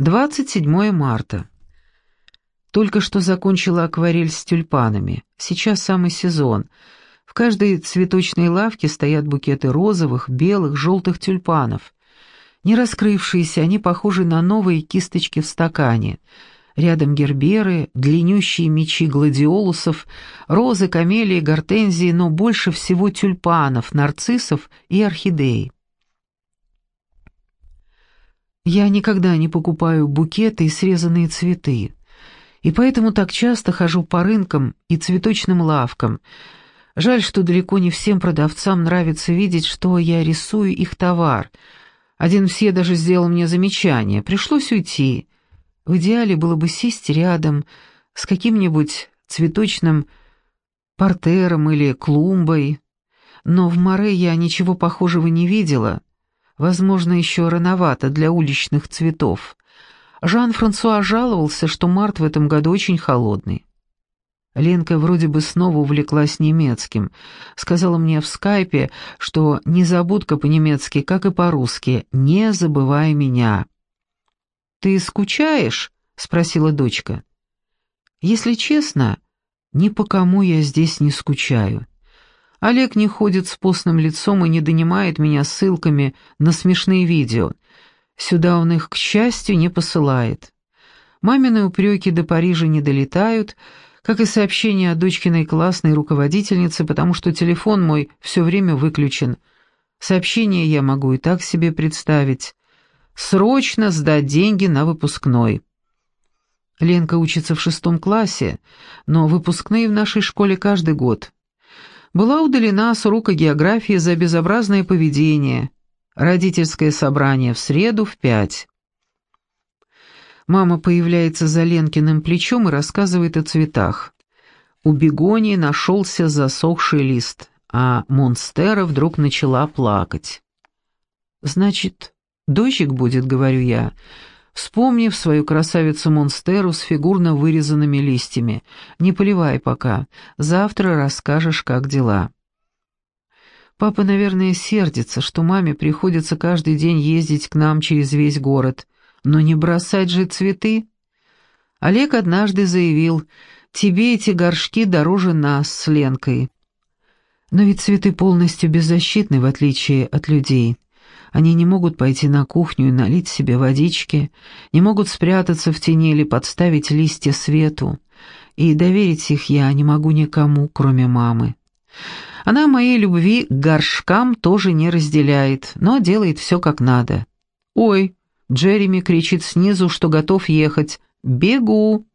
27 марта. Только что закончила акварель с тюльпанами. Сейчас самый сезон. В каждой цветочной лавке стоят букеты розовых, белых, желтых тюльпанов. Не раскрывшиеся, они похожи на новые кисточки в стакане. Рядом герберы, длиннющие мечи гладиолусов, розы, камелии, гортензии, но больше всего тюльпанов, нарциссов и орхидей. Я никогда не покупаю букеты и срезанные цветы и поэтому так часто хожу по рынкам и цветочным лавкам. Жаль, что далеко не всем продавцам нравится видеть, что я рисую их товар. Один все даже сделал мне замечание. Пришлось уйти. В идеале было бы сесть рядом с каким-нибудь цветочным портером или клумбой. Но в море я ничего похожего не видела. Возможно, еще рановато для уличных цветов. Жан-Франсуа жаловался, что март в этом году очень холодный. Ленка вроде бы снова увлеклась немецким. Сказала мне в скайпе, что незабудка по-немецки, как и по-русски, «не забывай меня». «Ты скучаешь?» — спросила дочка. «Если честно, ни по кому я здесь не скучаю. Олег не ходит с постным лицом и не донимает меня ссылками на смешные видео. Сюда он их, к счастью, не посылает. Мамины упреки до Парижа не долетают, как и сообщения о дочкиной классной руководительнице, потому что телефон мой все время выключен. Сообщение я могу и так себе представить. Срочно сдать деньги на выпускной. Ленка учится в шестом классе, но выпускные в нашей школе каждый год. Была удалена с урока географии за безобразное поведение – Родительское собрание в среду в пять. Мама появляется за Ленкиным плечом и рассказывает о цветах. У бегонии нашелся засохший лист, а Монстера вдруг начала плакать. «Значит, дождик будет», — говорю я, вспомнив свою красавицу Монстеру с фигурно вырезанными листьями. «Не поливай пока, завтра расскажешь, как дела». Папа, наверное, сердится, что маме приходится каждый день ездить к нам через весь город. Но не бросать же цветы. Олег однажды заявил, «Тебе эти горшки дороже нас с Ленкой». Но ведь цветы полностью беззащитны, в отличие от людей. Они не могут пойти на кухню и налить себе водички, не могут спрятаться в тени или подставить листья свету. И доверить их я не могу никому, кроме мамы. Она моей любви к горшкам тоже не разделяет, но делает все как надо. «Ой!» — Джереми кричит снизу, что готов ехать. «Бегу!»